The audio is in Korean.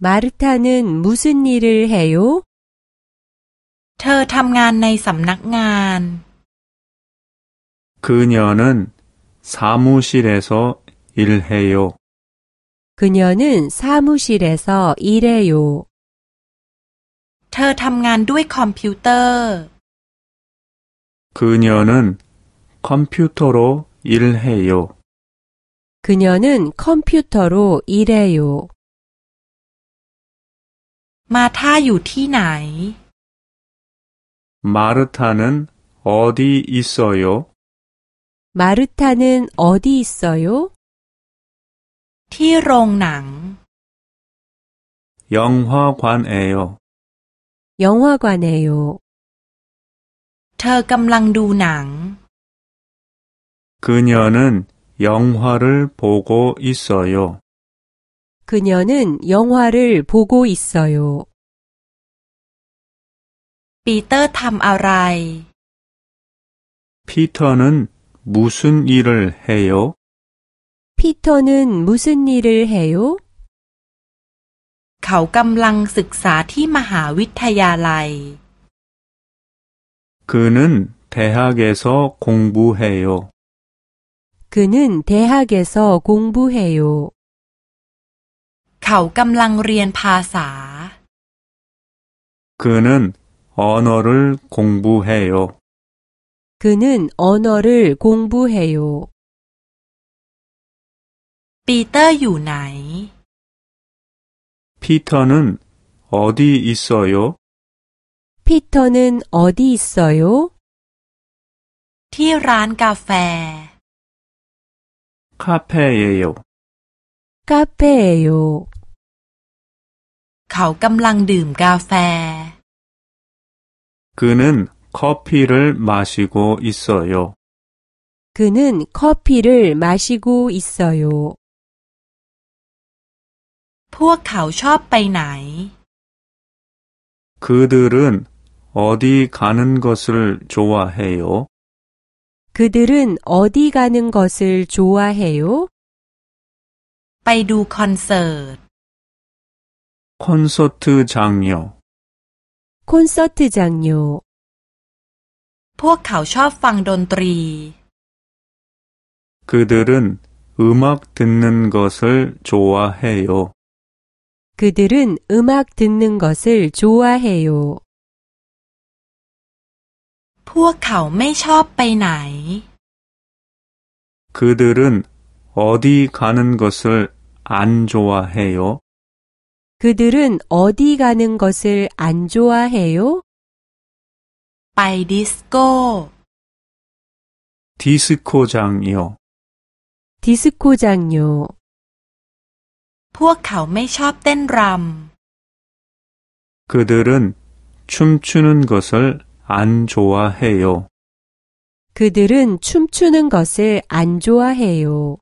마르타는 무슨 일을 해요? เธอทำงานในสำนักงาน 그녀는 사무실에서 일해요. 그녀는 사무실에서 일해요. เธอทำงานด้วยคอมพิวเตอร์ 그녀는 컴퓨터로 일해요. 그녀는 컴퓨터로 일해요. มาท่าอยู่ที่ไหน 마르타는 어디 있어요? 마르타는 어디 있어요? ที่โรงหนัง 영화관에요. 영화관에요. เธอกำลังดูหนัง 그녀는 영화를 보고 있어요. 그녀는 영화를 보고 있어요. ปีเตอร์ทำอะไร 피터는 무슨 일을 해요? 피터는 무슨 일을 해요? เขากำลังศึกษาที่มหาวิทยาลัย 그는 대학에서 공부해요. 그는 대학에서 공부해요. เขากำลังเรียนภาษา 그는 언어를 공부해요. 그는 언어를 공부해요. ปีเตอร์อยู่ไหน 피터는 어디 있어요? 피터는 어디 있어요? ที่ร้านกาแฟ 카페예요. 카페예요. เขากำลังดื่มกาแฟ 그는 커피를 마시고 있어요. 그는 커피를 마시고 있어요. พวกเขาชอบไปไหน 그들은 어디 가는 것을 좋아해요? 그들은 어디 가는 것을 좋아해요? ไปดูคอนเสิร์ต 콘서트 장려. 콘서트 장려. พวกเขาชอบฟังดนตรี 그들은 음악 듣는 것을 좋아해요. 그들은 음악 듣는 것을 좋아해요. พวกเขาไม่ชอบไปไหน 그들은 어디 가는 것을 안 좋아해요? 그들은 어디 가는 것을 안 좋아해요? ไปดิสโก้ 디스코장이요. 디스코장요. พวกเขาไม่ชอบเต้นร 그들은 춤추는 것을 안 좋아해요. 그들은 춤추는 것을 안 좋아해요.